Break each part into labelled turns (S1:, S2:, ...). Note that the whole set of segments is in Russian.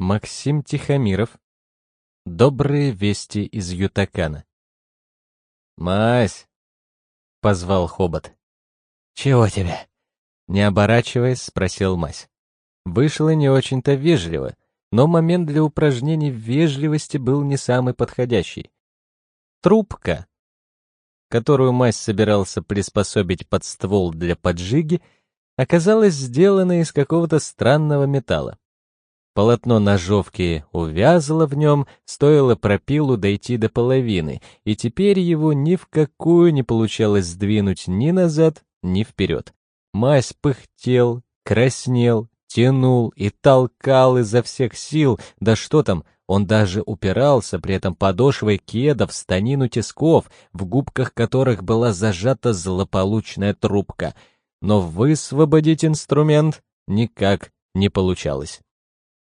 S1: Максим Тихомиров. Добрые вести из Ютакана. «Мась!» — позвал Хобот.
S2: «Чего тебе?»
S1: Не оборачиваясь, спросил Мась. Вышло не очень-то вежливо, но момент для упражнений в вежливости был не самый подходящий. Трубка, которую Мась собирался приспособить под ствол для поджиги, оказалась сделана из какого-то странного металла. Полотно ножовки увязло в нем, стоило пропилу дойти до половины, и теперь его ни в какую не получалось сдвинуть ни назад, ни вперед. Мась пыхтел, краснел, тянул и толкал изо всех сил, да что там, он даже упирался при этом подошвой кеда в станину тисков, в губках которых была зажата злополучная трубка. Но высвободить инструмент никак не получалось.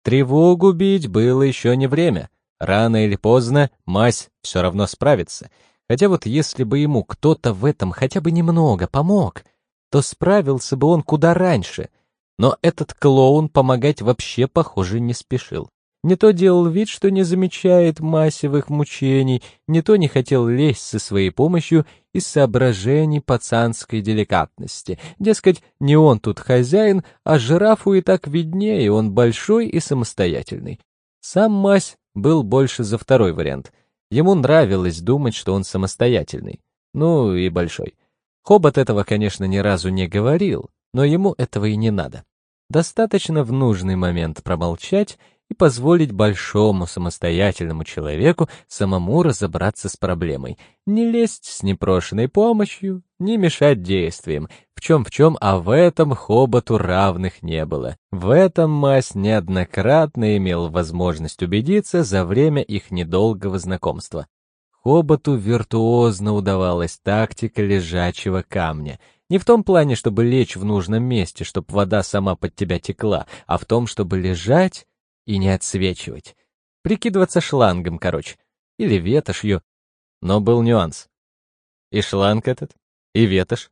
S1: Тревогу бить было еще не время. Рано или поздно мазь все равно справится. Хотя вот если бы ему кто-то в этом хотя бы немного помог, то справился бы он куда раньше. Но этот клоун помогать вообще, похоже, не спешил. Не то делал вид, что не замечает массовых мучений, не то не хотел лезть со своей помощью из соображений пацанской деликатности. Дескать, не он тут хозяин, а жирафу и так виднее, он большой и самостоятельный. Сам Мась был больше за второй вариант. Ему нравилось думать, что он самостоятельный. Ну и большой. Хобот этого, конечно, ни разу не говорил, но ему этого и не надо. Достаточно в нужный момент промолчать и позволить большому самостоятельному человеку самому разобраться с проблемой, не лезть с непрошенной помощью, не мешать действиям, в чем в чем, а в этом хоботу равных не было. В этом Мась неоднократно имел возможность убедиться за время их недолгого знакомства. Хоботу виртуозно удавалась тактика лежачего камня — не в том плане, чтобы лечь в нужном месте, чтобы вода сама под тебя текла, а в том, чтобы лежать и не отсвечивать. Прикидываться шлангом, короче. Или ветошью. Но был нюанс. И шланг этот, и ветошь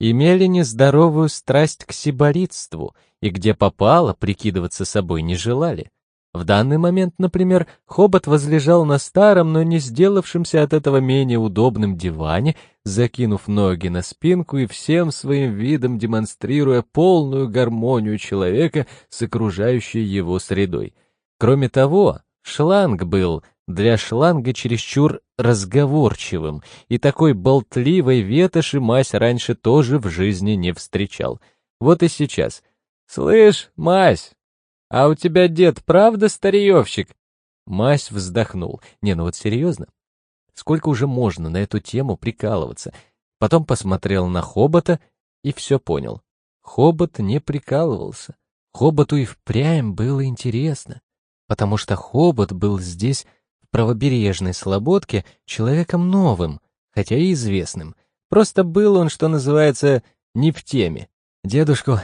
S1: имели нездоровую страсть к сиборитству, и где попало, прикидываться собой не желали. В данный момент, например, Хобот возлежал на старом, но не сделавшемся от этого менее удобном диване, закинув ноги на спинку и всем своим видом демонстрируя полную гармонию человека с окружающей его средой. Кроме того, шланг был для шланга чересчур разговорчивым, и такой болтливой ветоши мась раньше тоже в жизни не встречал. Вот и сейчас. «Слышь, мась, а у тебя дед правда старьевщик?» Мась вздохнул. «Не, ну вот серьезно? Сколько уже можно на эту тему прикалываться?» Потом посмотрел на Хобота и все понял. Хобот не прикалывался. Хоботу и впрямь было интересно, потому что Хобот был здесь, в правобережной слободке, человеком новым, хотя и известным. Просто был он, что называется, не в теме. Дедушку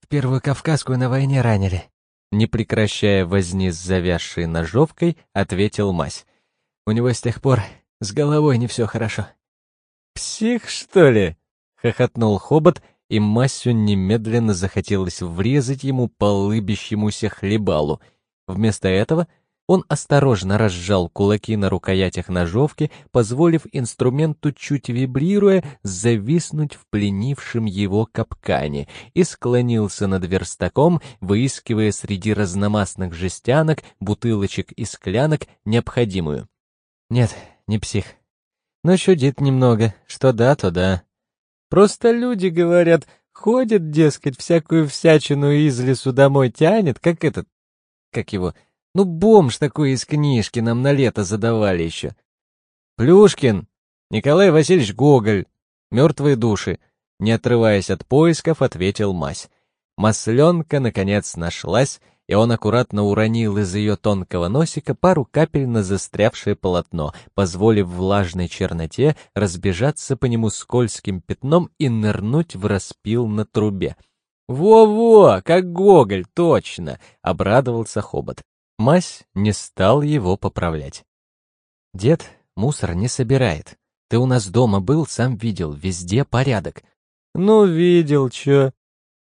S1: в Первую Кавказскую на войне ранили. Не прекращая возни с завязшей ножовкой, ответил Мась. У него с тех пор с головой не все хорошо. «Псих, что ли?» — хохотнул Хобот, и Масю немедленно захотелось врезать ему по лыбящемуся хлебалу. Вместо этого он осторожно разжал кулаки на рукоятях ножовки, позволив инструменту, чуть вибрируя, зависнуть в пленившем его капкане, и склонился над верстаком, выискивая среди разномастных жестянок, бутылочек и склянок необходимую. Нет, не псих. Но чудит немного, что да, то да. Просто люди говорят, ходит, дескать, всякую всячину из лесу домой тянет, как этот, как его, ну, бомж такой из книжки нам на лето задавали еще. Плюшкин, Николай Васильевич Гоголь, «Мертвые души», не отрываясь от поисков, ответил Мась. Масленка, наконец, нашлась, и он аккуратно уронил из ее тонкого носика пару капель на застрявшее полотно, позволив влажной черноте разбежаться по нему скользким пятном и нырнуть в распил на трубе. «Во-во, как Гоголь, точно!» — обрадовался Хобот. Мась не стал его поправлять. «Дед мусор не собирает. Ты у нас дома был, сам видел, везде порядок». «Ну, видел, чё?»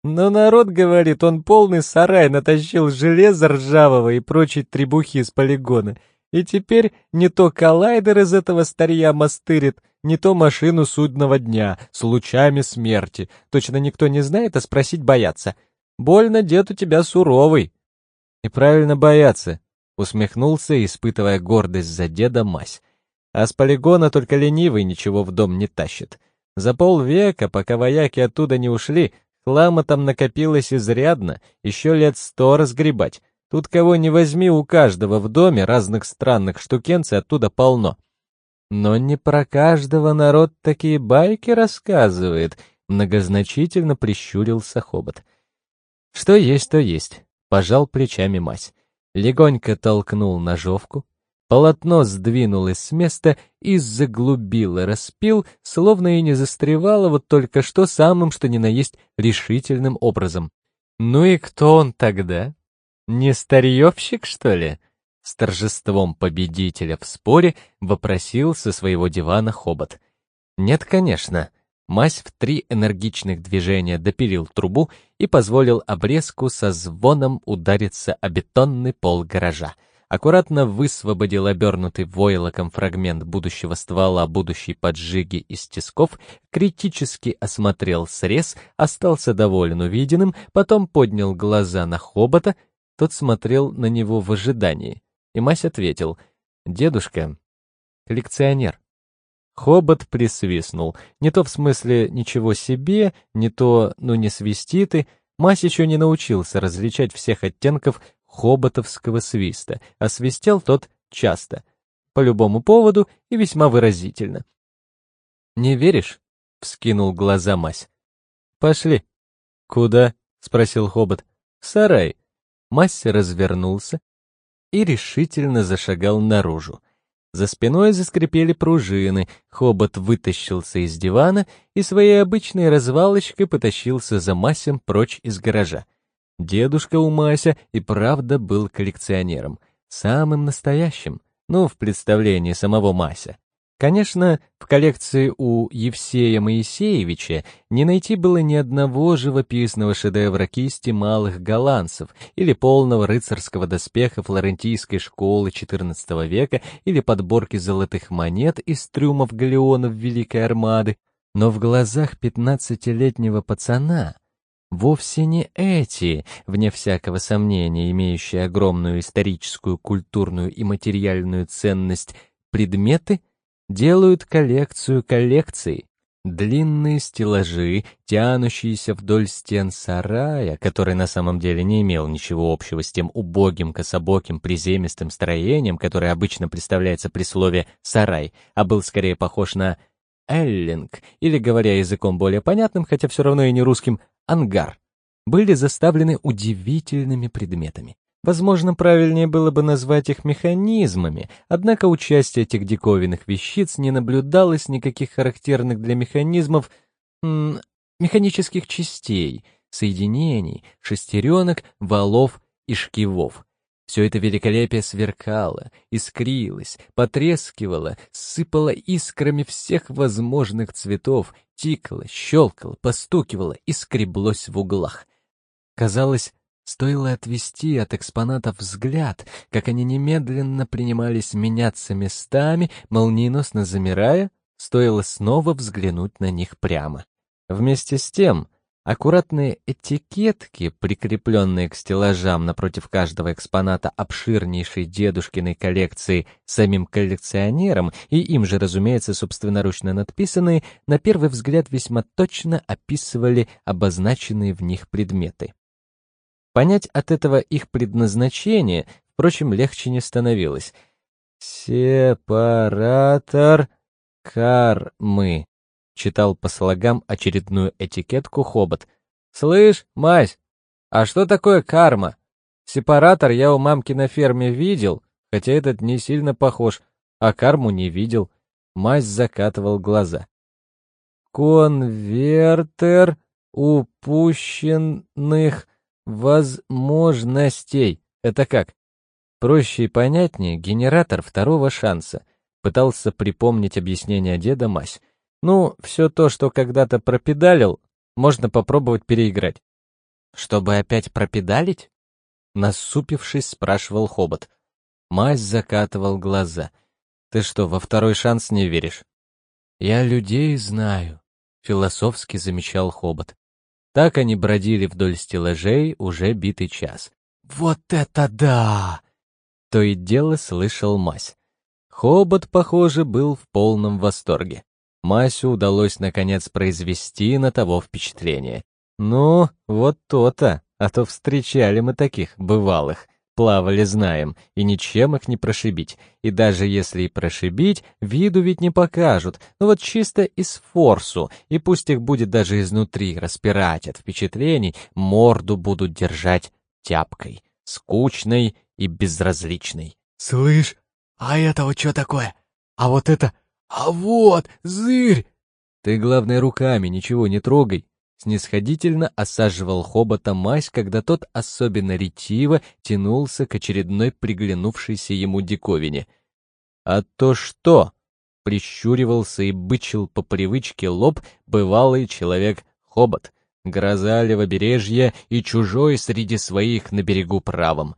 S1: Но народ говорит, он полный сарай натащил железа ржавого и прочей требухи из полигона. И теперь не то коллайдер из этого старья мастырит, не то машину судного дня с лучами смерти. Точно никто не знает, а спросить боятся. Больно дед у тебя суровый. И правильно бояться, усмехнулся, испытывая гордость за деда мась. А с полигона только ленивый ничего в дом не тащит. За полвека, пока вояки оттуда не ушли, хлама там накопилось изрядно, еще лет сто разгребать. Тут кого не возьми, у каждого в доме разных странных штукенций оттуда полно. Но не про каждого народ такие байки рассказывает, многозначительно прищурился Хобот. Что есть, то есть, пожал плечами мать. Легонько толкнул ножовку, полотно сдвинулось с места и заглубило, распил, словно и не застревало вот только что самым, что ни на есть, решительным образом. Ну и кто он тогда? Не старьевщик, что ли? С торжеством победителя в споре вопросил со своего дивана хобот. Нет, конечно. Мась в три энергичных движения допилил трубу и позволил обрезку со звоном удариться о бетонный пол гаража. Аккуратно высвободил обернутый войлоком фрагмент будущего ствола будущей поджиги из тисков, критически осмотрел срез, остался доволен увиденным, потом поднял глаза на хобота, тот смотрел на него в ожидании. И Мась ответил, «Дедушка, коллекционер». Хобот присвистнул. Не то в смысле «ничего себе», не то «ну не свисти ты». Мась еще не научился различать всех оттенков хоботовского свиста, а свистел тот часто, по любому поводу и весьма выразительно. «Не веришь?» — вскинул глаза Мась. «Пошли». «Куда?» — спросил Хобот. «В сарай». Мась развернулся, и решительно зашагал наружу. За спиной заскрипели пружины, хобот вытащился из дивана и своей обычной развалочкой потащился за Масем прочь из гаража. Дедушка у Мася и правда был коллекционером, самым настоящим, ну, в представлении самого Мася. Конечно, в коллекции у Евсея Моисеевича не найти было ни одного живописного шедевра кисти малых голландцев или полного рыцарского доспеха флорентийской школы XIV века или подборки золотых монет из трюмов галеонов Великой Армады, но в глазах пятнадцатилетнего пацана вовсе не эти, вне всякого сомнения, имеющие огромную историческую, культурную и материальную ценность, предметы — делают коллекцию коллекций. Длинные стеллажи, тянущиеся вдоль стен сарая, который на самом деле не имел ничего общего с тем убогим, кособоким, приземистым строением, которое обычно представляется при слове «сарай», а был скорее похож на «эллинг», или, говоря языком более понятным, хотя все равно и не русским, «ангар», были заставлены удивительными предметами. Возможно, правильнее было бы назвать их механизмами, однако у этих диковинных вещиц не наблюдалось никаких характерных для механизмов механических частей, соединений, шестеренок, валов и шкивов. Все это великолепие сверкало, искрилось, потрескивало, сыпало искрами всех возможных цветов, тикало, щелкало, постукивало и скреблось в углах. Казалось, Стоило отвести от экспонатов взгляд, как они немедленно принимались меняться местами, молниеносно замирая, стоило снова взглянуть на них прямо. Вместе с тем, аккуратные этикетки, прикрепленные к стеллажам напротив каждого экспоната обширнейшей дедушкиной коллекции самим коллекционером и им же, разумеется, собственноручно надписанные, на первый взгляд весьма точно описывали обозначенные в них предметы. Понять от этого их предназначение, впрочем, легче не становилось. «Сепаратор кармы», — читал по слогам очередную этикетку Хобот. «Слышь, мась, а что такое карма? Сепаратор я у мамки на ферме видел, хотя этот не сильно похож, а карму не видел». Мась закатывал глаза. «Конвертер упущенных возможностей. Это как? Проще и понятнее генератор второго шанса. Пытался припомнить объяснение деда Мась. Ну, все то, что когда-то пропедалил, можно попробовать переиграть. Чтобы опять пропедалить? Насупившись, спрашивал Хобот. Мась закатывал глаза. Ты что, во второй шанс не веришь? Я людей знаю, философски замечал Хобот. Так они бродили вдоль стеллажей уже битый час. Вот это да! То и дело слышал Мась. Хобот, похоже, был в полном восторге. Масю удалось наконец произвести на того впечатление. Ну, вот то-то, а то встречали мы таких бывалых. Плавали знаем, и ничем их не прошибить. И даже если и прошибить, виду ведь не покажут. Ну вот чисто из форсу, и пусть их будет даже изнутри распирать от впечатлений, морду будут держать тяпкой, скучной и безразличной.
S2: «Слышь, а это вот что такое? А вот это... А вот, зырь!»
S1: «Ты, главное, руками ничего не трогай», снисходительно осаживал хобота мазь, когда тот особенно ретиво тянулся к очередной приглянувшейся ему диковине. «А то что?» — прищуривался и бычил по привычке лоб бывалый человек-хобот, гроза левобережья и чужой среди своих на берегу правом.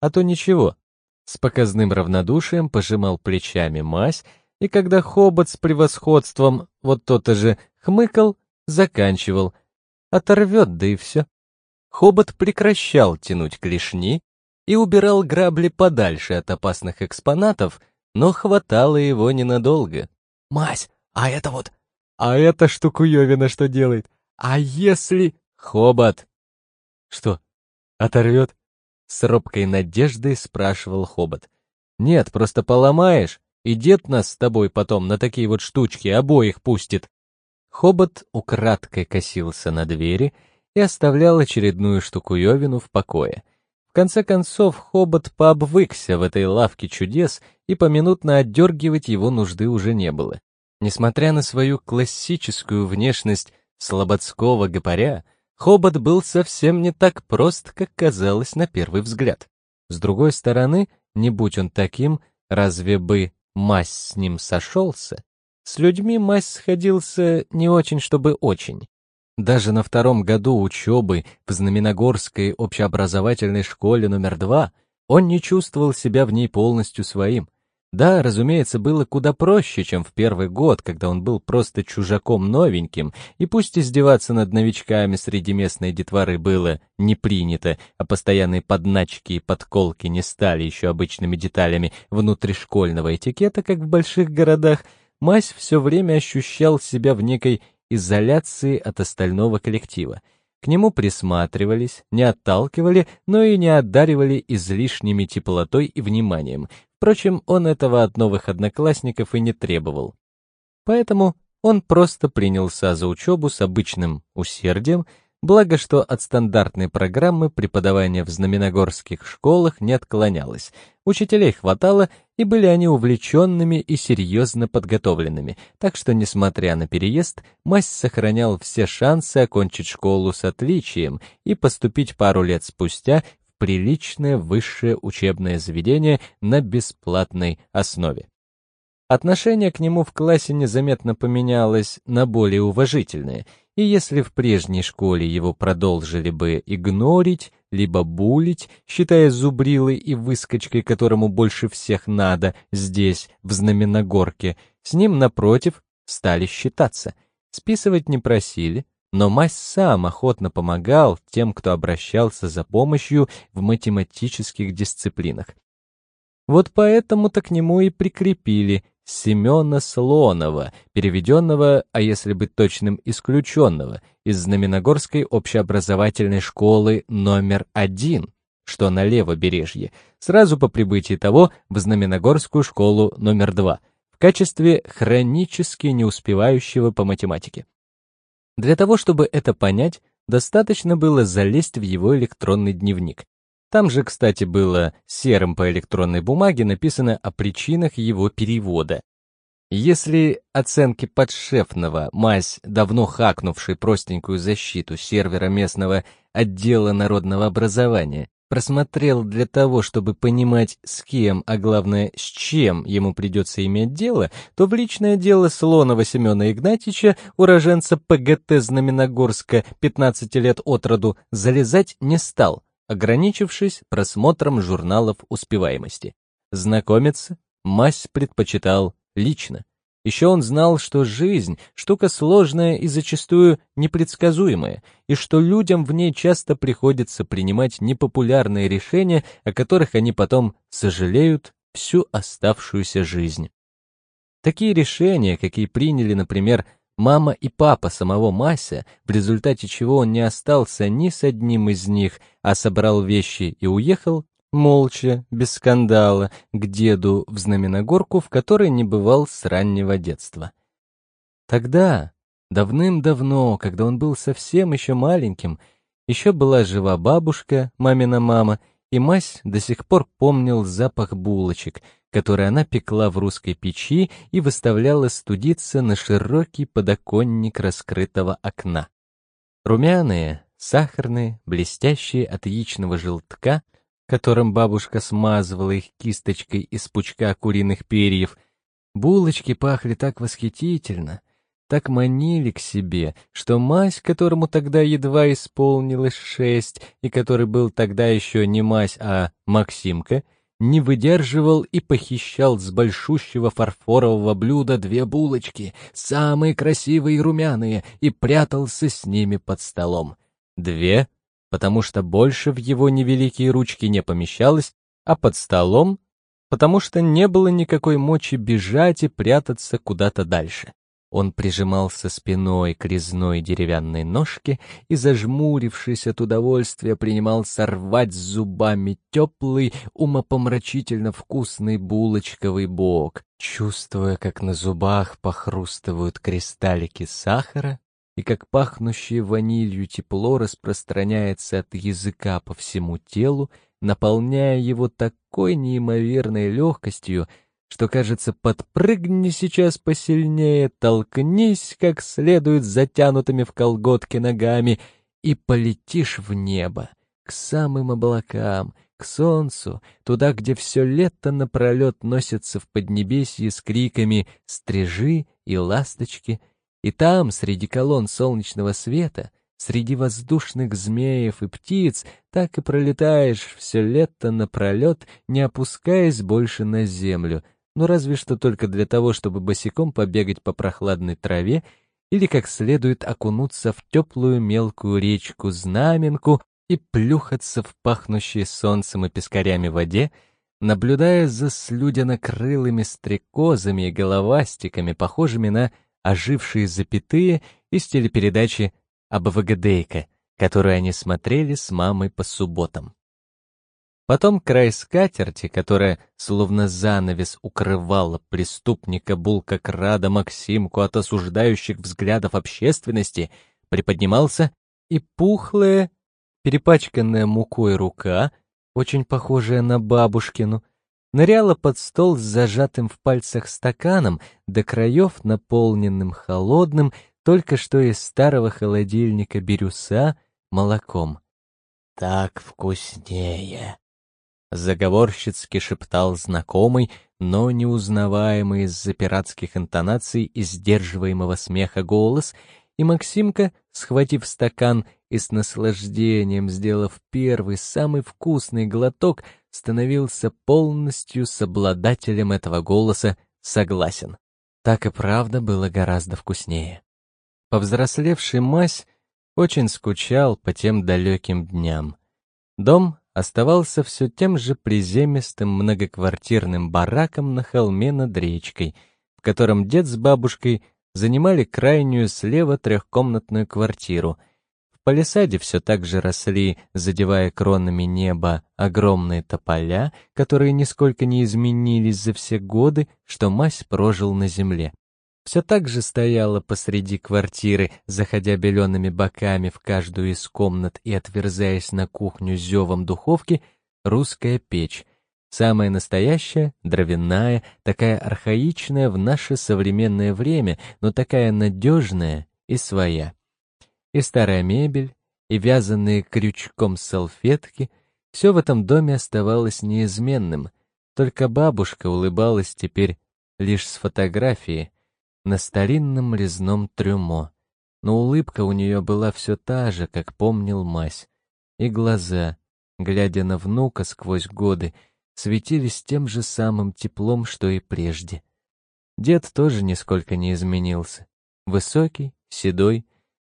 S1: «А то ничего». С показным равнодушием пожимал плечами мазь, и когда хобот с превосходством, вот то-то же, хмыкал, заканчивал. Оторвет, да и все. Хобот прекращал тянуть клешни и убирал грабли подальше от опасных экспонатов, но хватало его ненадолго.
S2: «Мась, а это вот...»
S1: «А эта штукуевина что делает? А если...» «Хобот!» «Что, оторвет?» С робкой надеждой спрашивал Хобот. «Нет, просто поломаешь, и дед нас с тобой потом на такие вот штучки обоих пустит». Хобот украдкой косился на двери и оставлял очередную штукуевину в покое. В конце концов, Хобот пообвыкся в этой лавке чудес, и поминутно отдергивать его нужды уже не было. Несмотря на свою классическую внешность слободского гопаря, Хобот был совсем не так прост, как казалось на первый взгляд. С другой стороны, не будь он таким, разве бы мазь с ним сошелся? С людьми Мась сходился не очень, чтобы очень. Даже на втором году учебы в Знаменогорской общеобразовательной школе номер два он не чувствовал себя в ней полностью своим. Да, разумеется, было куда проще, чем в первый год, когда он был просто чужаком новеньким, и пусть издеваться над новичками среди местной детворы было не принято, а постоянные подначки и подколки не стали еще обычными деталями внутришкольного этикета, как в больших городах — Мась все время ощущал себя в некой изоляции от остального коллектива. К нему присматривались, не отталкивали, но и не одаривали излишними теплотой и вниманием. Впрочем, он этого от новых одноклассников и не требовал. Поэтому он просто принялся за учебу с обычным усердием, Благо, что от стандартной программы преподавания в знаменогорских школах не отклонялось. Учителей хватало, и были они увлеченными и серьезно подготовленными, так что, несмотря на переезд, Мась сохранял все шансы окончить школу с отличием и поступить пару лет спустя в приличное высшее учебное заведение на бесплатной основе. Отношение к нему в классе незаметно поменялось на более уважительное — и если в прежней школе его продолжили бы игнорить, либо булить, считая зубрилой и выскочкой, которому больше всех надо здесь, в Знаменогорке, с ним, напротив, стали считаться. Списывать не просили, но Мась сам охотно помогал тем, кто обращался за помощью в математических дисциплинах. Вот поэтому-то к нему и прикрепили Семена Слонова, переведенного, а если быть точным, исключенного, из Знаменогорской общеобразовательной школы номер один, что на левобережье, сразу по прибытии того в Знаменогорскую школу номер два, в качестве хронически не успевающего по математике. Для того, чтобы это понять, достаточно было залезть в его электронный дневник, там же, кстати, было серым по электронной бумаге написано о причинах его перевода. Если оценки подшефного, мазь, давно хакнувший простенькую защиту сервера местного отдела народного образования, просмотрел для того, чтобы понимать, с кем, а главное, с чем ему придется иметь дело, то в личное дело Слонова Семена Игнатьича, уроженца ПГТ Знаменогорска, 15 лет от роду, залезать не стал, ограничившись просмотром журналов успеваемости. Знакомиться Мась предпочитал лично. Еще он знал, что жизнь — штука сложная и зачастую непредсказуемая, и что людям в ней часто приходится принимать непопулярные решения, о которых они потом сожалеют всю оставшуюся жизнь. Такие решения, какие приняли, например, мама и папа самого Мася, в результате чего он не остался ни с одним из них, а собрал вещи и уехал, молча, без скандала, к деду в Знаменогорку, в которой не бывал с раннего детства. Тогда, давным-давно, когда он был совсем еще маленьким, еще была жива бабушка, мамина мама, и мась до сих пор помнил запах булочек, которые она пекла в русской печи и выставляла студиться на широкий подоконник раскрытого окна. Румяные, сахарные, блестящие от яичного желтка, которым бабушка смазывала их кисточкой из пучка куриных перьев. Булочки пахли так восхитительно, так манили к себе, что мась, которому тогда едва исполнилось шесть, и который был тогда еще не мась, а Максимка, не выдерживал и похищал с большущего фарфорового блюда две булочки, самые красивые и румяные, и прятался с ними под столом. Две потому что больше в его невеликие ручки не помещалось, а под столом, потому что не было никакой мочи бежать и прятаться куда-то дальше. Он прижимался спиной к резной деревянной ножке и, зажмурившись от удовольствия, принимал сорвать зубами теплый, умопомрачительно вкусный булочковый бок, чувствуя, как на зубах похрустывают кристаллики сахара, и как пахнущее ванилью тепло распространяется от языка по всему телу, наполняя его такой неимоверной легкостью, что, кажется, подпрыгни сейчас посильнее, толкнись как следует затянутыми в колготки ногами и полетишь в небо, к самым облакам, к солнцу, туда, где все лето напролет носятся в поднебесье с криками «стрижи» и «ласточки», и там, среди колонн солнечного света, среди воздушных змеев и птиц, так и пролетаешь все лето напролет, не опускаясь больше на землю, ну разве что только для того, чтобы босиком побегать по прохладной траве или как следует окунуться в теплую мелкую речку Знаменку и плюхаться в пахнущей солнцем и пескарями воде, наблюдая за слюдяно-крылыми стрекозами и головастиками, похожими на ожившие запятые из телепередачи «Абвагадейка», которую они смотрели с мамой по субботам. Потом край скатерти, которая словно занавес укрывала преступника Булкакрада Максимку от осуждающих взглядов общественности, приподнимался, и пухлая, перепачканная мукой рука, очень похожая на бабушкину, ныряла под стол с зажатым в пальцах стаканом, до краев наполненным холодным, только что из старого холодильника бирюса, молоком. «Так вкуснее!» Заговорщицки шептал знакомый, но неузнаваемый из-за пиратских интонаций и сдерживаемого смеха голос, и Максимка, схватив стакан и с наслаждением сделав первый, самый вкусный глоток, становился полностью с этого голоса согласен. Так и правда было гораздо вкуснее. Повзрослевший мась очень скучал по тем далеким дням. Дом оставался все тем же приземистым многоквартирным бараком на холме над речкой, в котором дед с бабушкой занимали крайнюю слева трехкомнатную квартиру — палисаде все так же росли, задевая кронами неба, огромные тополя, которые нисколько не изменились за все годы, что мась прожил на земле. Все так же стояла посреди квартиры, заходя белеными боками в каждую из комнат и отверзаясь на кухню зевом духовки, русская печь, самая настоящая, дровяная, такая архаичная в наше современное время, но такая надежная и своя. И старая мебель, и вязаные крючком салфетки, Все в этом доме оставалось неизменным, только бабушка улыбалась теперь лишь с фотографии на старинном резном трюмо. Но улыбка у нее была все та же, как помнил Мась. И глаза, глядя на внука сквозь годы, светились тем же самым теплом, что и прежде. Дед тоже нисколько не изменился. Высокий, седой,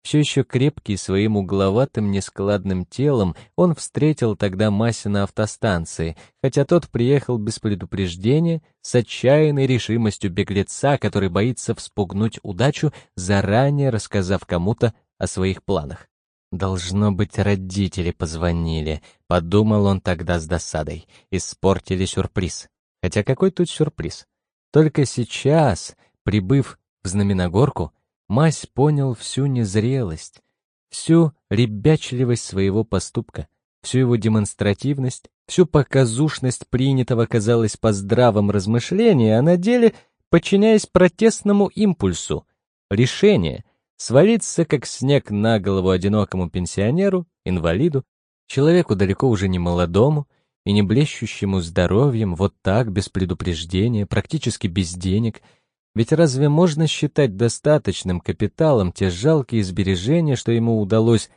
S1: все еще крепкий своим угловатым нескладным телом, он встретил тогда Мася на автостанции, хотя тот приехал без предупреждения, с отчаянной решимостью беглеца, который боится вспугнуть удачу, заранее рассказав кому-то о своих планах. «Должно быть, родители позвонили», — подумал он тогда с досадой. «Испортили сюрприз». Хотя какой тут сюрприз? Только сейчас, прибыв в Знаменогорку, Мась понял всю незрелость, всю ребячливость своего поступка, всю его демонстративность, всю показушность принятого, казалось, по здравом размышлении, а на деле, подчиняясь протестному импульсу, решение свалиться, как снег на голову одинокому пенсионеру, инвалиду, человеку далеко уже не молодому и не блещущему здоровьем, вот так, без предупреждения, практически без денег — ведь разве можно считать достаточным капиталом те жалкие сбережения, что ему удалось,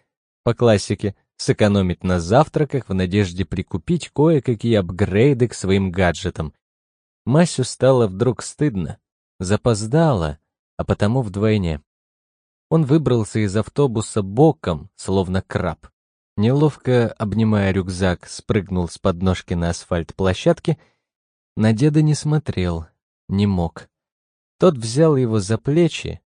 S1: по классике, сэкономить на завтраках в надежде прикупить кое-какие апгрейды к своим гаджетам? Масю стало вдруг стыдно, запоздало, а потому вдвойне. Он выбрался из автобуса боком, словно краб. Неловко, обнимая рюкзак, спрыгнул с подножки на асфальт площадки. На деда не смотрел, не мог. Тот взял его за плечи,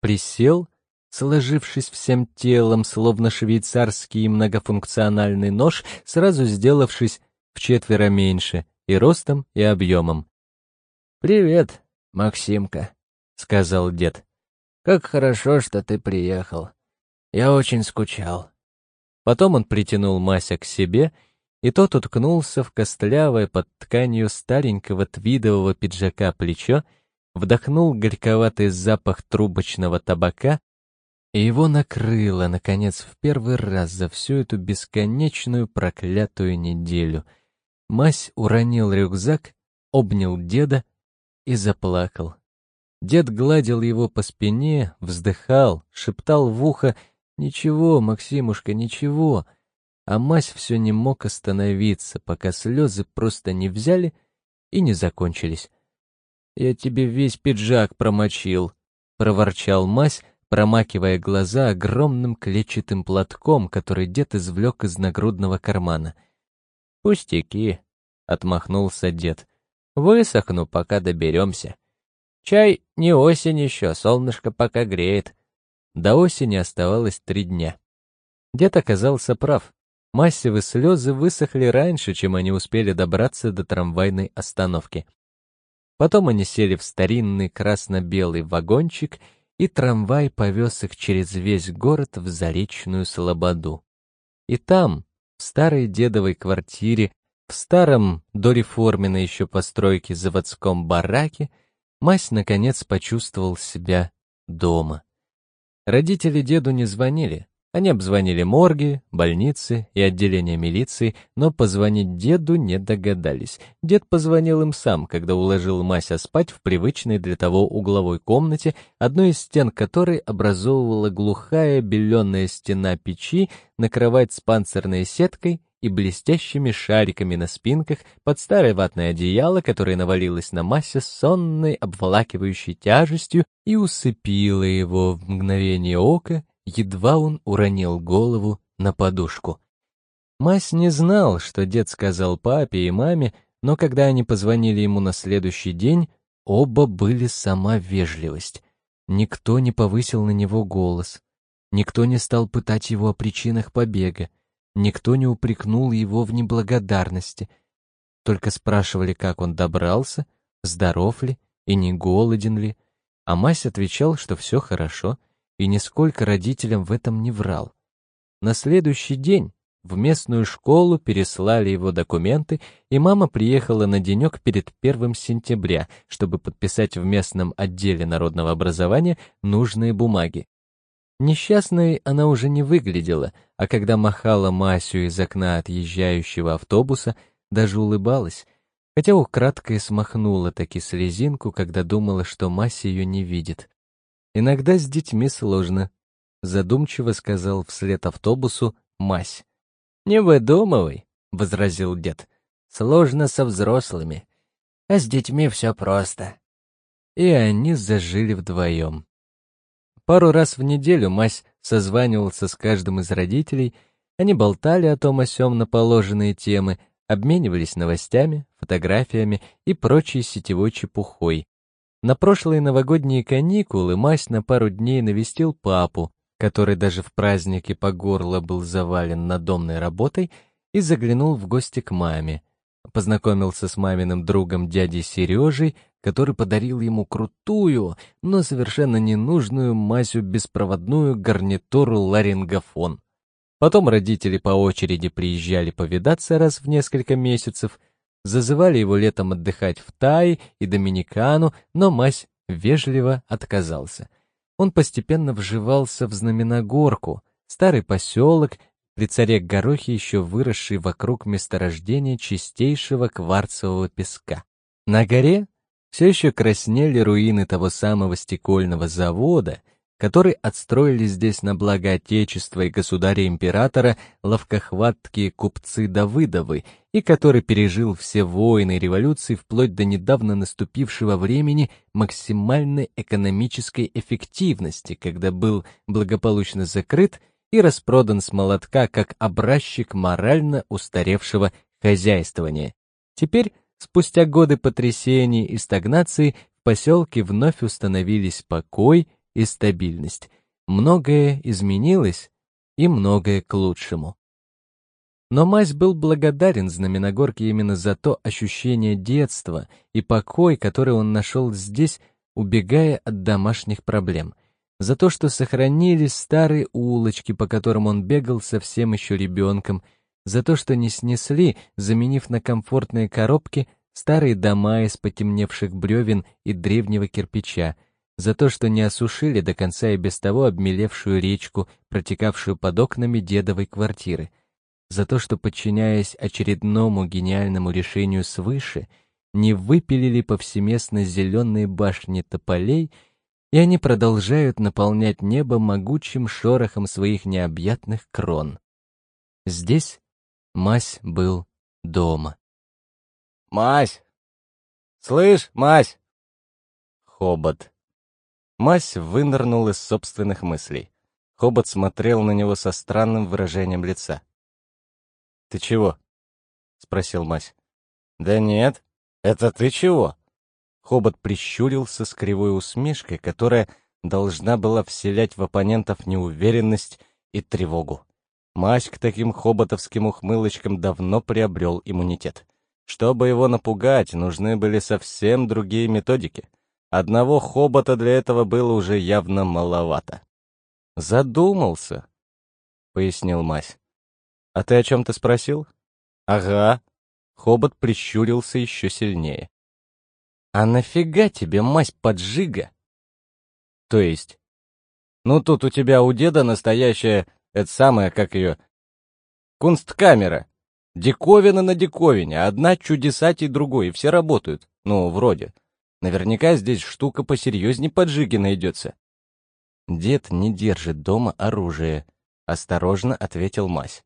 S1: присел, сложившись всем телом, словно швейцарский многофункциональный нож, сразу сделавшись в четверо меньше и ростом, и объемом.
S3: «Привет, Максимка», — сказал дед. «Как хорошо, что ты приехал. Я очень скучал».
S1: Потом он притянул Мася к себе, и тот уткнулся в костлявое под тканью старенького твидового пиджака плечо вдохнул горьковатый запах трубочного табака, и его накрыло, наконец, в первый раз за всю эту бесконечную проклятую неделю. Мась уронил рюкзак, обнял деда и заплакал. Дед гладил его по спине, вздыхал, шептал в ухо «Ничего, Максимушка, ничего», а Мась все не мог остановиться, пока слезы просто не взяли и не закончились. «Я тебе весь пиджак промочил», — проворчал мась, промакивая глаза огромным клетчатым платком, который дед извлек из нагрудного кармана. «Пустяки», — отмахнулся дед. «Высохну, пока доберемся. Чай не осень еще, солнышко пока греет». До осени оставалось три дня. Дед оказался прав. Массивы слезы высохли раньше, чем они успели добраться до трамвайной остановки. Потом они сели в старинный красно-белый вагончик, и трамвай повез их через весь город в Заречную Слободу. И там, в старой дедовой квартире, в старом дореформенной еще постройке заводском бараке, Мась наконец почувствовал себя дома. Родители деду не звонили, они обзвонили морги, больницы и отделение милиции, но позвонить деду не догадались. Дед позвонил им сам, когда уложил Мася спать в привычной для того угловой комнате, одной из стен которой образовывала глухая беленая стена печи, на кровать с панцирной сеткой и блестящими шариками на спинках под старое ватное одеяло, которое навалилось на массе сонной, обволакивающей тяжестью и усыпило его в мгновение ока едва он уронил голову на подушку. Мась не знал, что дед сказал папе и маме, но когда они позвонили ему на следующий день, оба были сама вежливость. Никто не повысил на него голос. Никто не стал пытать его о причинах побега. Никто не упрекнул его в неблагодарности. Только спрашивали, как он добрался, здоров ли и не голоден ли. А Мась отвечал, что все хорошо, и нисколько родителям в этом не врал. На следующий день в местную школу переслали его документы, и мама приехала на денек перед первым сентября, чтобы подписать в местном отделе народного образования нужные бумаги. Несчастной она уже не выглядела, а когда махала Масю из окна отъезжающего автобуса, даже улыбалась, хотя украдкой смахнула таки слезинку, когда думала, что Мася ее не видит. «Иногда с детьми сложно», — задумчиво сказал вслед автобусу Мась. «Не выдумывай», — возразил дед. «Сложно со взрослыми, а с детьми все просто». И они зажили вдвоем. Пару раз в неделю Мась созванивался с каждым из родителей, они болтали о том о сём на положенные темы, обменивались новостями, фотографиями и прочей сетевой чепухой. На прошлые новогодние каникулы Мась на пару дней навестил папу, который даже в празднике по горло был завален надомной работой, и заглянул в гости к маме. Познакомился с маминым другом дядей Сережей, который подарил ему крутую, но совершенно ненужную Масю беспроводную гарнитуру ларингофон. Потом родители по очереди приезжали повидаться раз в несколько месяцев, зазывали его летом отдыхать в Тай и Доминикану, но Мась вежливо отказался. Он постепенно вживался в Знаменогорку, старый поселок, при царе Горохе еще выросший вокруг месторождения чистейшего кварцевого песка. На горе все еще краснели руины того самого стекольного завода, который отстроили здесь на благо Отечества и государя-императора ловкохваткие купцы Давыдовы, и который пережил все войны и революции вплоть до недавно наступившего времени максимальной экономической эффективности, когда был благополучно закрыт и распродан с молотка как образчик морально устаревшего хозяйствования. Теперь Спустя годы потрясений и стагнации в поселке вновь установились покой и стабильность. Многое изменилось, и многое к лучшему. Но Мась был благодарен Знаменогорке именно за то ощущение детства и покой, который он нашел здесь, убегая от домашних проблем, за то, что сохранились старые улочки, по которым он бегал совсем еще ребенком, за то, что не снесли, заменив на комфортные коробки старые дома из потемневших бревен и древнего кирпича, за то, что не осушили до конца и без того обмелевшую речку, протекавшую под окнами дедовой квартиры, за то, что, подчиняясь очередному гениальному решению свыше, не выпилили повсеместно зеленые башни тополей, и они продолжают наполнять небо могучим шорохом своих необъятных крон. Здесь Мась был дома.
S3: «Мась! Слышь, Мась!» Хобот. Мась вынырнул из собственных мыслей. Хобот смотрел на него со странным выражением лица. «Ты чего?» — спросил Мась. «Да нет, это ты чего?» Хобот прищурился с кривой усмешкой, которая должна была вселять в оппонентов неуверенность и тревогу. Мась к таким хоботовским ухмылочкам давно приобрел иммунитет. Чтобы его напугать, нужны были совсем другие методики. Одного хобота для этого было уже явно маловато. «Задумался», — пояснил Мась. «А ты о чем-то спросил?» «Ага». Хобот прищурился еще сильнее. «А нафига тебе, мась поджига?» «То есть?» «Ну тут у тебя у деда настоящая это самое, как ее... Кунсткамера. Диковина на диковине, одна чудесатей другой, и все работают. Ну, вроде. Наверняка здесь штука посерьезнее поджиги найдется. Дед не держит дома оружие, осторожно ответил Мась.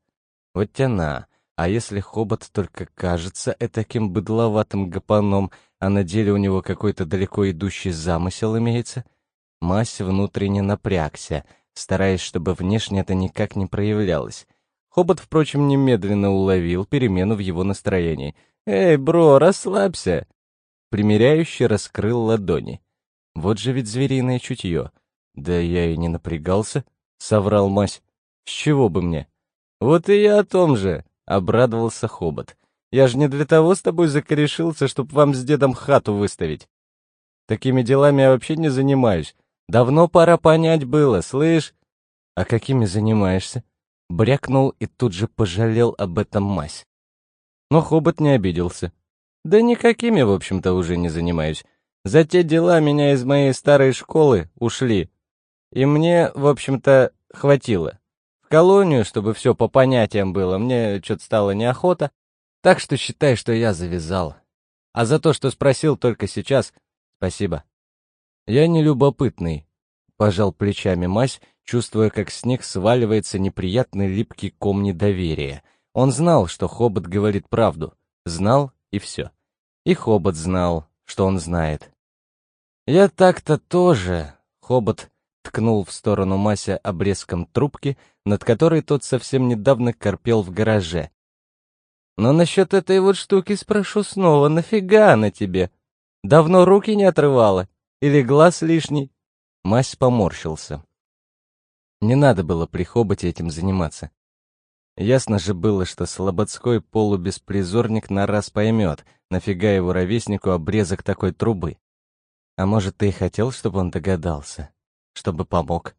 S3: Вот тяна. А если хобот только кажется этаким быдловатым гопаном, а на деле у него какой-то далеко идущий замысел имеется? Мась внутренне напрягся — стараясь, чтобы внешне это никак не проявлялось. Хобот, впрочем, немедленно уловил перемену в его настроении. «Эй, бро, расслабься!» Примеряющий раскрыл ладони. Вот же ведь звериное чутье. «Да я и не напрягался», — соврал Мась. «С чего бы мне?» «Вот и я о том же», — обрадовался Хобот. «Я же не для того с тобой закорешился, чтобы вам с дедом хату выставить. Такими делами я вообще не занимаюсь. Давно пора понять было, слышь? А какими занимаешься? Брякнул и тут же пожалел об этом мась. Но Хобот не обиделся. Да никакими, в общем-то, уже не занимаюсь. За те дела меня из моей старой школы ушли. И мне, в общем-то, хватило. В колонию, чтобы все по понятиям было, мне что-то стало неохота. Так что считай, что я завязал. А за то, что спросил только сейчас, спасибо. Я не любопытный, пожал плечами мась, чувствуя, как с них сваливается неприятный липкий ком недоверия. Он знал, что Хобот говорит правду. Знал, и все. И Хобот знал, что он знает. «Я так-то тоже...» — Хобот ткнул в сторону Мася обрезком трубки, над которой тот совсем недавно корпел в гараже. «Но насчет этой вот штуки спрошу снова, нафига она тебе? Давно руки не отрывала? Или глаз лишний?» Мась поморщился. Не надо было при Хоботе этим заниматься. Ясно же было, что слободской полубеспризорник на раз поймет, нафига его ровеснику обрезок такой трубы. А может, ты и хотел, чтобы он догадался? Чтобы помог?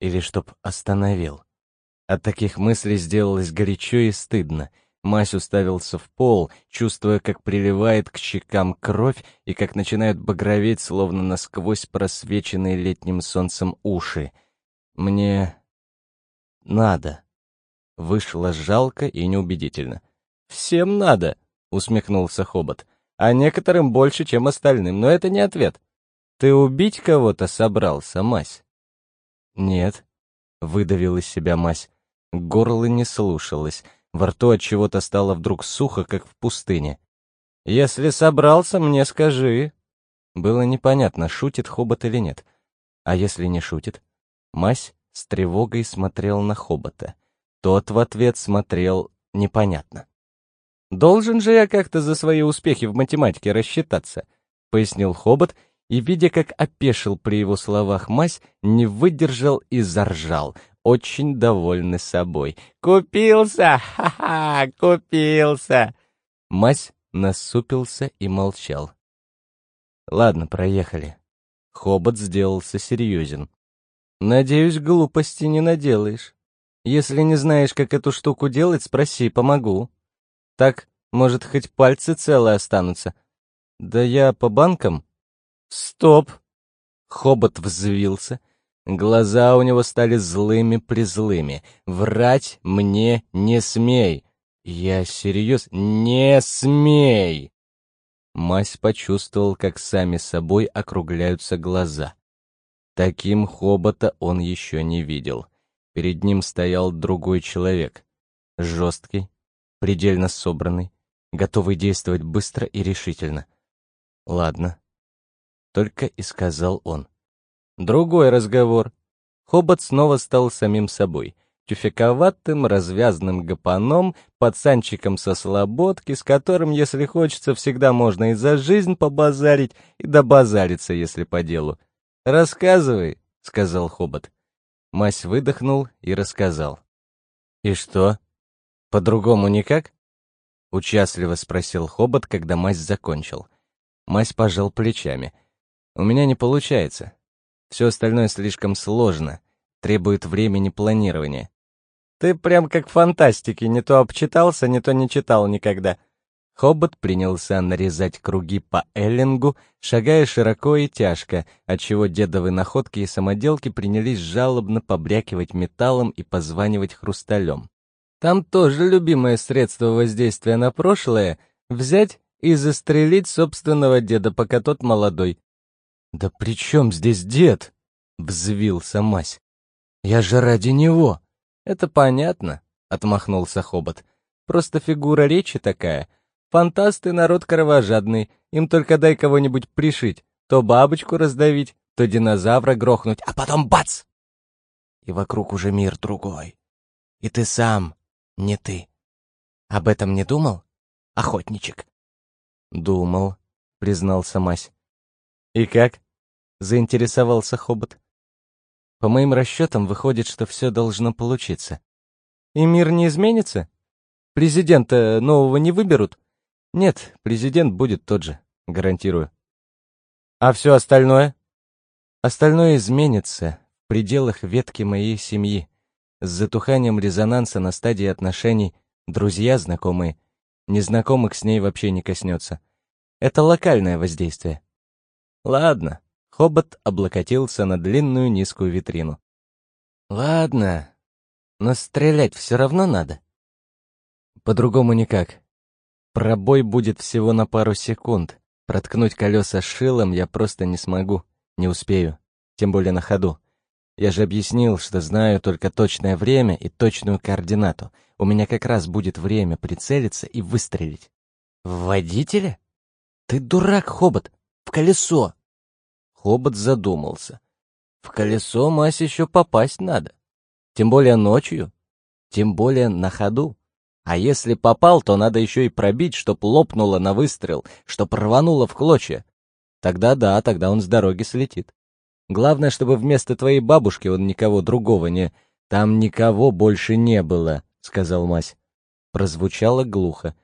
S3: Или чтоб остановил? От таких мыслей сделалось горячо и стыдно. Мась уставился в пол, чувствуя, как приливает к щекам кровь и как начинают багроветь, словно насквозь просвеченные летним солнцем уши. Мне... надо. Вышло жалко и неубедительно. «Всем надо!» — усмехнулся Хобот. «А некоторым больше, чем остальным, но это не ответ. Ты убить кого-то собрался, Мась?» «Нет», — выдавил из себя Мась. Горло не слушалось, во рту от чего-то стало вдруг сухо, как в пустыне. «Если собрался, мне скажи». Было непонятно, шутит Хобот или нет. А если не шутит? Мась с тревогой смотрел на Хобота. Тот в ответ смотрел непонятно. «Должен же я как-то за свои успехи в математике рассчитаться», — пояснил Хобот, и, видя, как опешил при его словах мась, не выдержал и заржал, очень довольный собой. «Купился! Ха-ха! Купился!» Мась насупился и молчал. «Ладно, проехали». Хобот сделался серьезен. «Надеюсь, глупости не наделаешь». Если не знаешь, как эту штуку делать, спроси, помогу. Так, может, хоть пальцы целые останутся. Да я по банкам? Стоп! Хобот взвился. Глаза у него стали злыми-призлыми. Врать мне не смей. Я серьез? Не смей! Мась почувствовал, как сами собой округляются глаза. Таким хобота он еще не видел. Перед ним стоял другой человек. Жесткий, предельно собранный, готовый действовать быстро и решительно. «Ладно», — только и сказал он. Другой разговор. Хобот снова стал самим собой. Тюфиковатым, развязным гапаном, пацанчиком со слободки, с которым, если хочется, всегда можно и за жизнь побазарить, и добазариться, если по делу. «Рассказывай», — сказал Хобот. Мась выдохнул и рассказал. «И что? По-другому никак?» Участливо спросил Хобот, когда Мась закончил. Мась пожал плечами. «У меня не получается. Все остальное слишком сложно, требует времени планирования». «Ты прям как в фантастике, не то обчитался, не то не читал никогда», Хобот принялся нарезать круги по эллингу, шагая широко и тяжко, отчего дедовы находки и самоделки принялись жалобно побрякивать металлом и позванивать хрусталем. Там тоже любимое средство воздействия на прошлое — взять и застрелить собственного деда, пока тот молодой. «Да при чем здесь дед?» — взвился Мась. «Я же ради него!» «Это понятно», — отмахнулся Хобот. «Просто фигура речи такая — Фантасты — народ кровожадный, им только дай кого-нибудь пришить, то бабочку раздавить, то динозавра грохнуть, а потом бац! И вокруг уже мир другой. И ты сам, не ты. Об этом не думал, охотничек? Думал, признался Мась. И как? Заинтересовался Хобот. По моим расчетам, выходит, что все должно получиться. И мир не изменится? Президента нового не выберут? Нет, президент будет тот же, гарантирую. А все остальное? Остальное изменится в пределах ветки моей семьи, с затуханием резонанса на стадии отношений друзья, знакомые, незнакомых с ней вообще не коснется. Это локальное воздействие. Ладно, Хобот облокотился на длинную низкую витрину. «Ладно, но стрелять все равно надо. По-другому никак. Пробой будет всего на пару секунд. Проткнуть колеса шилом я просто не смогу, не успею, тем более на ходу. Я же объяснил, что знаю только точное время и точную координату. У меня как раз будет время прицелиться и выстрелить. Водителя? Ты дурак, Хобот! В колесо! Хобот задумался. В колесо, мась, еще попасть надо. Тем более ночью. Тем более на ходу. А если попал, то надо еще и пробить, чтоб лопнуло на выстрел, чтоб рвануло в клочья. Тогда да, тогда он с дороги слетит. Главное, чтобы вместо твоей бабушки он никого другого не... Там никого больше не было, — сказал Мась. Прозвучало глухо.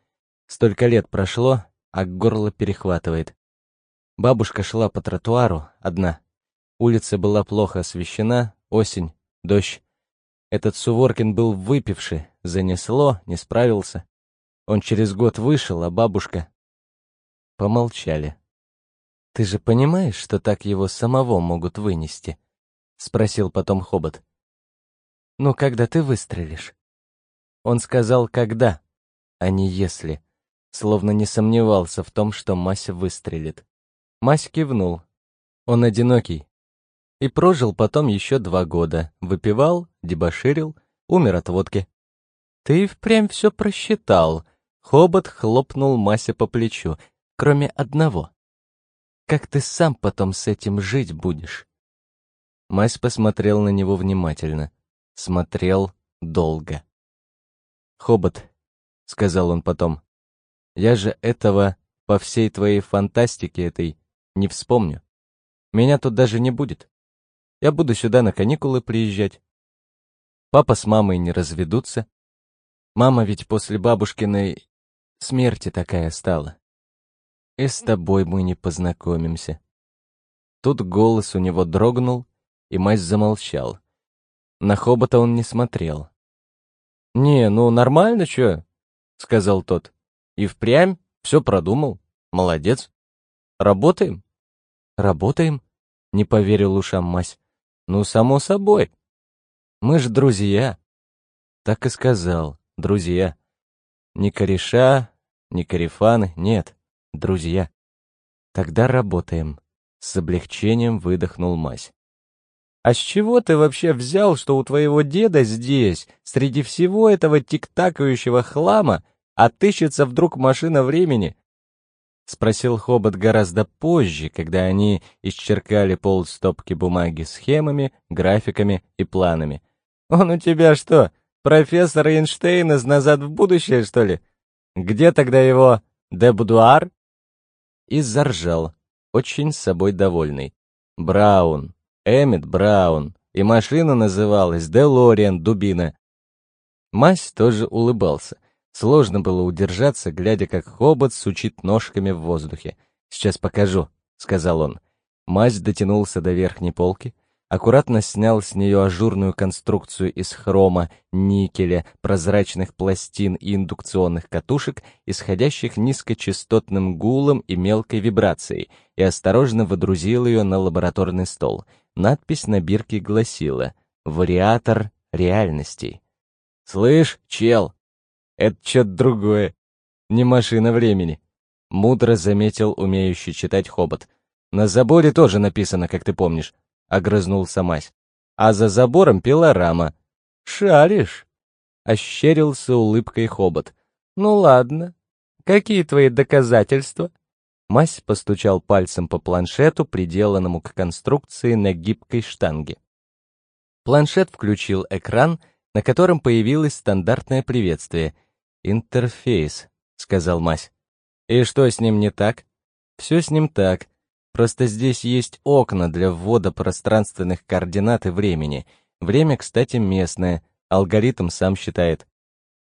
S3: Столько лет прошло, а горло перехватывает. Бабушка шла по тротуару, одна. Улица была плохо освещена, осень, дождь. Этот Суворкин был выпивший, занесло, не справился. Он через год вышел, а бабушка... Помолчали. «Ты же понимаешь, что так его самого могут вынести?» — спросил потом Хобот. «Ну, когда ты выстрелишь?» Он сказал «когда», а не «если», словно не сомневался в том, что Мася выстрелит. Мась кивнул. Он одинокий. И прожил потом еще два года. Выпивал, дебоширил, умер от водки. «Ты впрямь все просчитал», — Хобот хлопнул Мася по плечу, кроме одного. Как ты сам потом с этим жить будешь?» Мась посмотрел на него внимательно. Смотрел долго. «Хобот», — сказал он потом, — «я же этого по всей твоей фантастике этой не вспомню. Меня тут даже не будет. Я буду сюда на каникулы приезжать. Папа с мамой не разведутся. Мама ведь после бабушкиной смерти такая стала и с тобой мы не познакомимся. Тут голос у него дрогнул, и мать замолчал. На хобота он не смотрел. «Не, ну нормально, чё?» — сказал тот. «И впрямь все продумал. Молодец. Работаем?» «Работаем?» — не поверил ушам мась. «Ну, само собой. Мы ж друзья». Так и сказал, друзья. Ни кореша, ни корефаны, нет друзья. Тогда работаем. С облегчением выдохнул Мась. А с чего ты вообще взял, что у твоего деда здесь, среди всего этого тиктакающего хлама, отыщется вдруг машина времени? Спросил Хобот гораздо позже, когда они исчеркали полстопки бумаги схемами, графиками и планами. «Он у тебя что, профессор Эйнштейн из «Назад в будущее», что ли? Где тогда его дебудуар?» и заржал, очень с собой довольный. Браун, Эммет Браун, и машина называлась Делориан Дубина. Мась тоже улыбался. Сложно было удержаться, глядя, как хобот сучит ножками в воздухе. «Сейчас покажу», — сказал он. Мась дотянулся до верхней полки, аккуратно снял с нее ажурную конструкцию из хрома, никеля, прозрачных пластин и индукционных катушек, исходящих низкочастотным гулом и мелкой вибрацией, и осторожно водрузил ее на лабораторный стол. Надпись на бирке гласила «Вариатор реальностей». «Слышь, чел, это что-то другое, не машина времени», — мудро заметил умеющий читать хобот. «На заборе тоже написано, как ты помнишь». — огрызнулся мась. «А за забором пилорама». «Шаришь?» — ощерился улыбкой хобот. «Ну ладно. Какие твои доказательства?» Мась постучал пальцем по планшету, приделанному к конструкции на гибкой штанге. Планшет включил экран, на котором появилось стандартное приветствие. «Интерфейс», — сказал Мась. «И что с ним не так?» «Все с ним так. Просто здесь есть окна для ввода пространственных координат и времени. Время, кстати, местное. Алгоритм сам считает.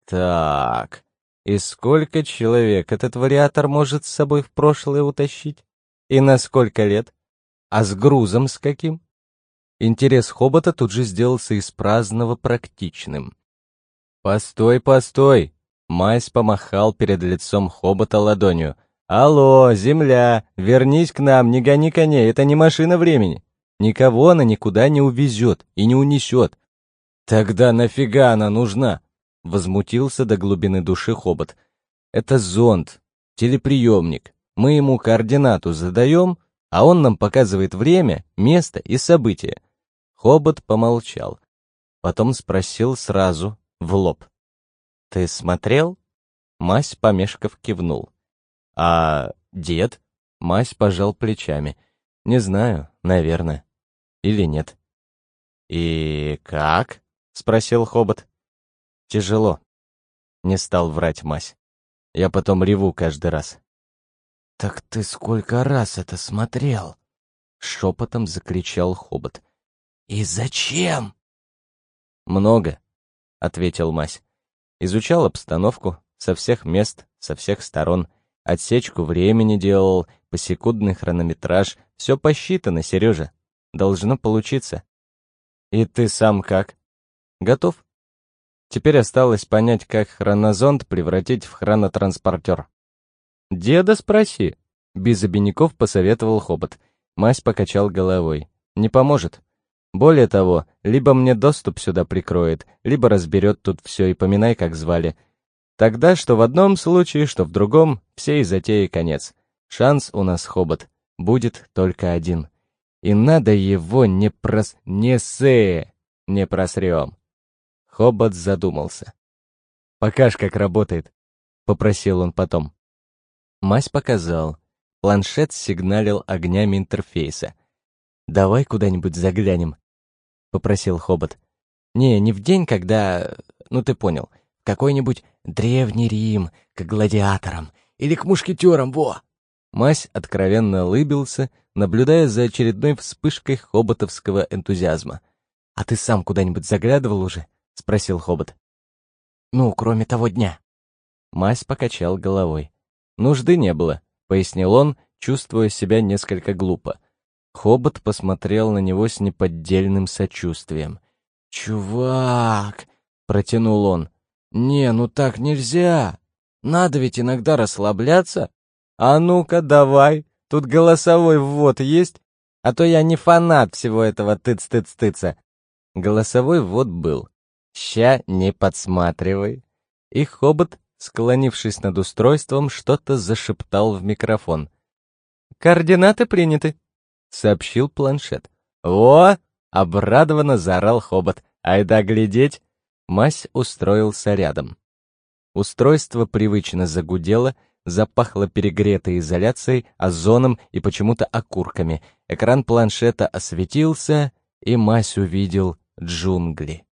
S3: Так, и сколько человек этот вариатор может с собой в прошлое утащить? И на сколько лет? А с грузом с каким? Интерес Хобота тут же сделался из праздного практичным. «Постой, постой!» Майс помахал перед лицом Хобота ладонью. «Алло, земля, вернись к нам, не гони коней, это не машина времени. Никого она никуда не увезет и не унесет». «Тогда нафига она нужна?» — возмутился до глубины души Хобот. «Это зонд, телеприемник. Мы ему координату задаем, а он нам показывает время, место и события». Хобот помолчал. Потом спросил сразу, в лоб. «Ты смотрел?» Мась, помешков, кивнул. «А дед?» Мась пожал плечами. «Не знаю, наверное. Или нет». «И как?» — спросил Хобот. «Тяжело». Не стал врать Мась. Я потом реву каждый раз.
S2: «Так ты сколько раз это смотрел?»
S3: Шепотом закричал Хобот.
S2: «И зачем?»
S3: «Много», — ответил Мась. Изучал обстановку со всех мест, со всех сторон — Отсечку времени делал, посекундный хронометраж. Все посчитано, Сережа. Должно получиться. И ты сам как? Готов? Теперь осталось понять, как хронозонд превратить в хронотранспортер. «Деда спроси», — без обиняков посоветовал Хобот. Мась покачал головой. «Не поможет. Более того, либо мне доступ сюда прикроет, либо разберет тут все и поминай, как звали. Тогда что в одном случае, что в другом, всей затеи конец. Шанс у нас, Хобот, будет только один. И надо его не прос... не сэ... не просрем. Хобот задумался. «Покажь, как работает», — попросил он потом. Мась показал. Планшет сигналил огнями интерфейса. «Давай куда-нибудь заглянем», — попросил Хобот. «Не, не в день, когда... ну ты понял. Какой-нибудь древний Рим, к гладиаторам или к мушкетерам, во!» Мась откровенно улыбился, наблюдая за очередной вспышкой хоботовского энтузиазма. «А ты сам куда-нибудь заглядывал уже?» — спросил Хобот. «Ну, кроме того дня». Мась покачал головой. «Нужды не было», — пояснил он, чувствуя себя несколько глупо. Хобот посмотрел на него с неподдельным сочувствием. «Чувак!» — протянул он. «Не, ну так нельзя. Надо ведь иногда расслабляться. А ну-ка, давай. Тут голосовой ввод есть? А то я не фанат всего этого тыц-тыц-тыца». Голосовой ввод был. «Ща не подсматривай». И Хобот, склонившись над устройством, что-то зашептал в микрофон. «Координаты приняты», — сообщил планшет. «О!» — обрадованно заорал Хобот. «Айда глядеть!» Мась устроился рядом. Устройство привычно загудело, запахло перегретой изоляцией, озоном и почему-то окурками. Экран планшета осветился, и Мась увидел джунгли.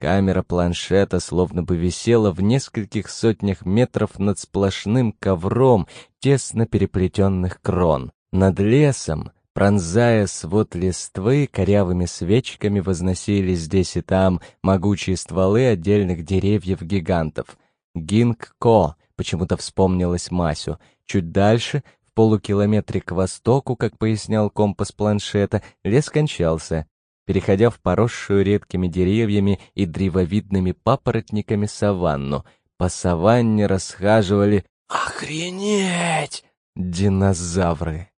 S3: Камера планшета словно бы висела в нескольких сотнях метров над сплошным ковром тесно переплетенных крон. Над лесом Пронзая свод листвы, корявыми свечками возносились здесь и там могучие стволы отдельных деревьев-гигантов. Гинг-Ко почему-то вспомнилось Масю. Чуть дальше, в полукилометре к востоку, как пояснял компас планшета, лес кончался, переходя в поросшую редкими деревьями и древовидными папоротниками саванну. По саванне расхаживали «Охренеть!» динозавры.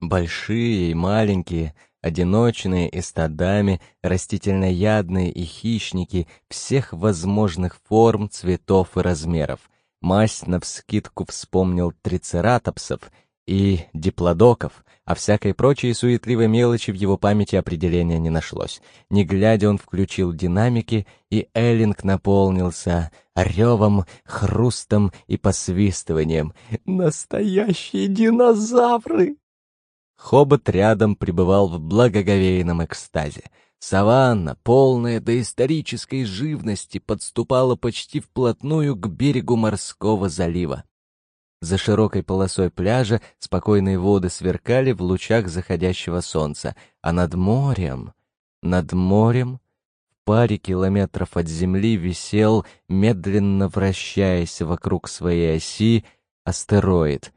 S3: Большие и маленькие, одиночные и стадами, растительноядные и хищники всех возможных форм, цветов и размеров. Мась навскидку вспомнил трицератопсов и диплодоков, а всякой прочей суетливой мелочи в его памяти определения не нашлось. Не глядя, он включил динамики, и Эллинг наполнился ревом, хрустом и посвистыванием. «Настоящие динозавры!» Хобот рядом пребывал в благоговейном экстазе. Саванна, полная доисторической живности, подступала почти вплотную к берегу морского залива. За широкой полосой пляжа спокойные воды сверкали в лучах заходящего солнца, а над морем, над морем, в паре километров от земли висел, медленно вращаясь вокруг своей оси, астероид,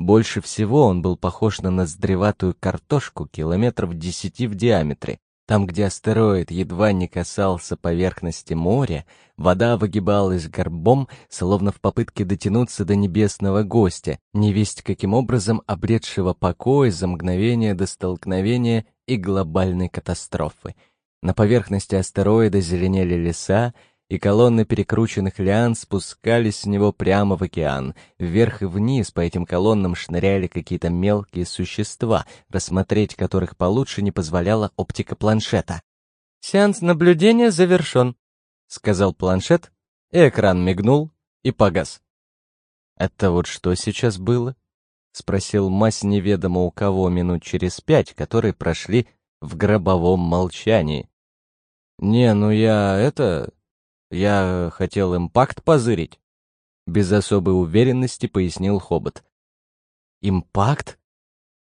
S3: больше всего он был похож на ноздреватую картошку километров десяти в диаметре. Там, где астероид едва не касался поверхности моря, вода выгибалась горбом, словно в попытке дотянуться до небесного гостя, невесть каким образом обретшего покой за мгновение до столкновения и глобальной катастрофы. На поверхности астероида зеленели леса, и колонны перекрученных лиан спускались с него прямо в океан. Вверх и вниз по этим колоннам шныряли какие-то мелкие существа, рассмотреть которых получше не позволяла оптика планшета. «Сеанс наблюдения завершен», — сказал планшет, и экран мигнул и погас. «Это вот что сейчас было?» — спросил Мась неведомо у кого минут через пять, которые прошли в гробовом молчании. «Не, ну я это...» Я хотел импакт позырить. Без особой уверенности пояснил Хобот. Импакт?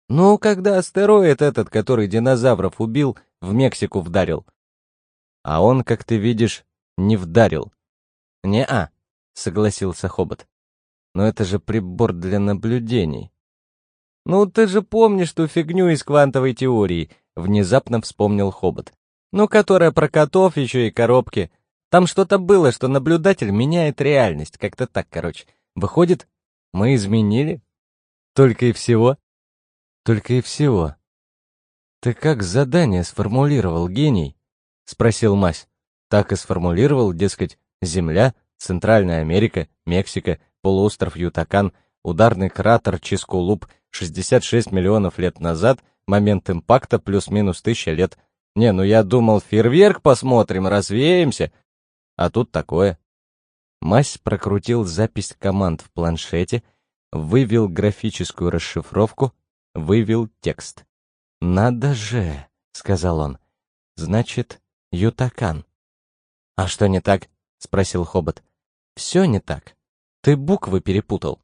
S3: Ну, когда астероид этот, который динозавров убил, в Мексику вдарил. А он, как ты видишь, не вдарил. Не-а, согласился Хобот. Но это же прибор для наблюдений. Ну, ты же помнишь ту фигню из квантовой теории, внезапно вспомнил Хобот. Ну, которая про котов еще и коробки. Там что-то было, что наблюдатель меняет реальность, как-то так, короче. Выходит, мы изменили? Только и всего? Только и всего. Ты как задание сформулировал, гений? Спросил Мась. Так и сформулировал, дескать, Земля, Центральная Америка, Мексика, полуостров Ютакан, ударный кратер Чискулуп 66 миллионов лет назад, момент импакта плюс-минус тысяча лет. Не, ну я думал, фейерверк посмотрим, развеемся, а тут такое. Мась прокрутил запись команд в планшете, вывел графическую расшифровку, вывел текст. «Надо же», — сказал он. «Значит, Ютакан». «А что не так?» — спросил Хобот. «Все не так. Ты буквы перепутал».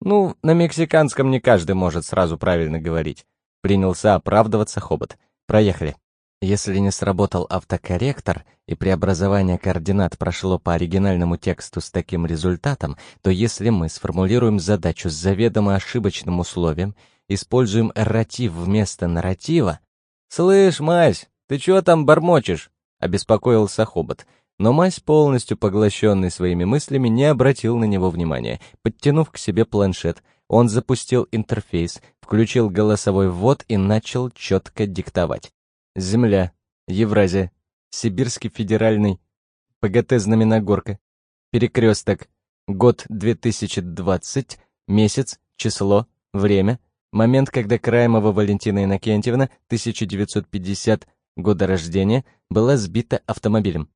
S3: «Ну, на мексиканском не каждый может сразу правильно говорить», — принялся оправдываться Хобот. «Проехали». Если не сработал автокорректор и преобразование координат прошло по оригинальному тексту с таким результатом, то если мы сформулируем задачу с заведомо ошибочным условием, используем эрратив вместо нарратива... «Слышь, Мась, ты чего там бормочешь?» — обеспокоился Хобот. Но Мась, полностью поглощенный своими мыслями, не обратил на него внимания. Подтянув к себе планшет, он запустил интерфейс, включил голосовой ввод и начал четко диктовать. Земля, Евразия, Сибирский федеральный, ПГТ Знаменогорка, Перекресток, год 2020, месяц, число, время, момент, когда Краемова Валентина Иннокентьевна, 1950, года рождения, была сбита автомобилем.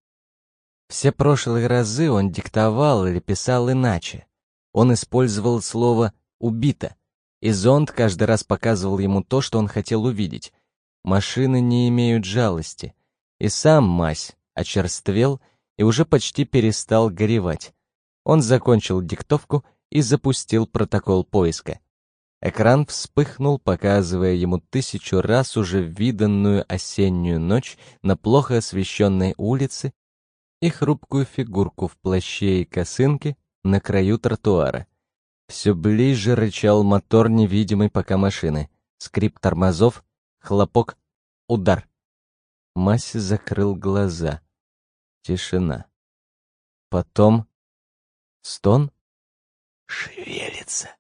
S3: Все прошлые разы он диктовал или писал иначе. Он использовал слово «убито», и зонд каждый раз показывал ему то, что он хотел увидеть — Машины не имеют жалости. И сам Мась очерствел и уже почти перестал горевать. Он закончил диктовку и запустил протокол поиска. Экран вспыхнул, показывая ему тысячу раз уже виданную осеннюю ночь на плохо освещенной улице и хрупкую фигурку в плаще и косынке на краю тротуара. Все ближе рычал мотор невидимой пока машины. Скрип тормозов, Хлопок. Удар. Масси закрыл глаза. Тишина. Потом... Стон?
S2: «Шевелится!»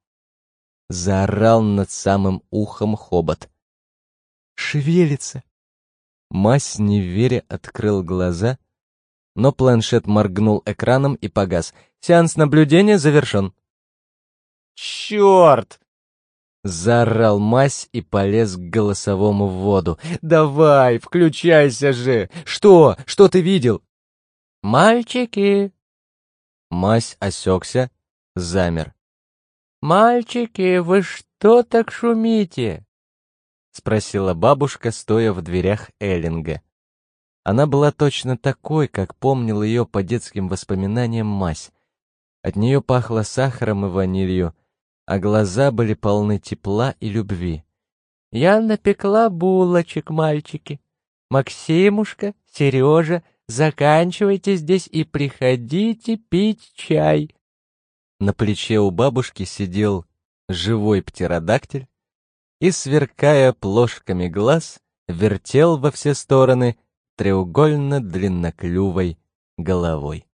S3: Заорал над самым ухом хобот.
S2: «Шевелится!»
S3: Мась, не веря, открыл глаза, но планшет моргнул экраном и погас. Сеанс наблюдения завершен.
S2: «Черт!»
S3: Заорал мась и полез к голосовому вводу. «Давай, включайся же! Что? Что ты видел?»
S2: «Мальчики!»
S3: Мась осекся, замер.
S2: «Мальчики, вы что так шумите?»
S3: Спросила бабушка, стоя в дверях Эллинга. Она была точно такой, как помнил ее по детским воспоминаниям мась. От нее пахло сахаром и ванилью, а глаза были полны тепла и любви.
S2: «Я напекла булочек, мальчики. Максимушка, Сережа, заканчивайте здесь и приходите пить чай».
S3: На плече у бабушки сидел живой птеродактиль и, сверкая плошками глаз,
S1: вертел во все стороны треугольно-длинноклювой головой.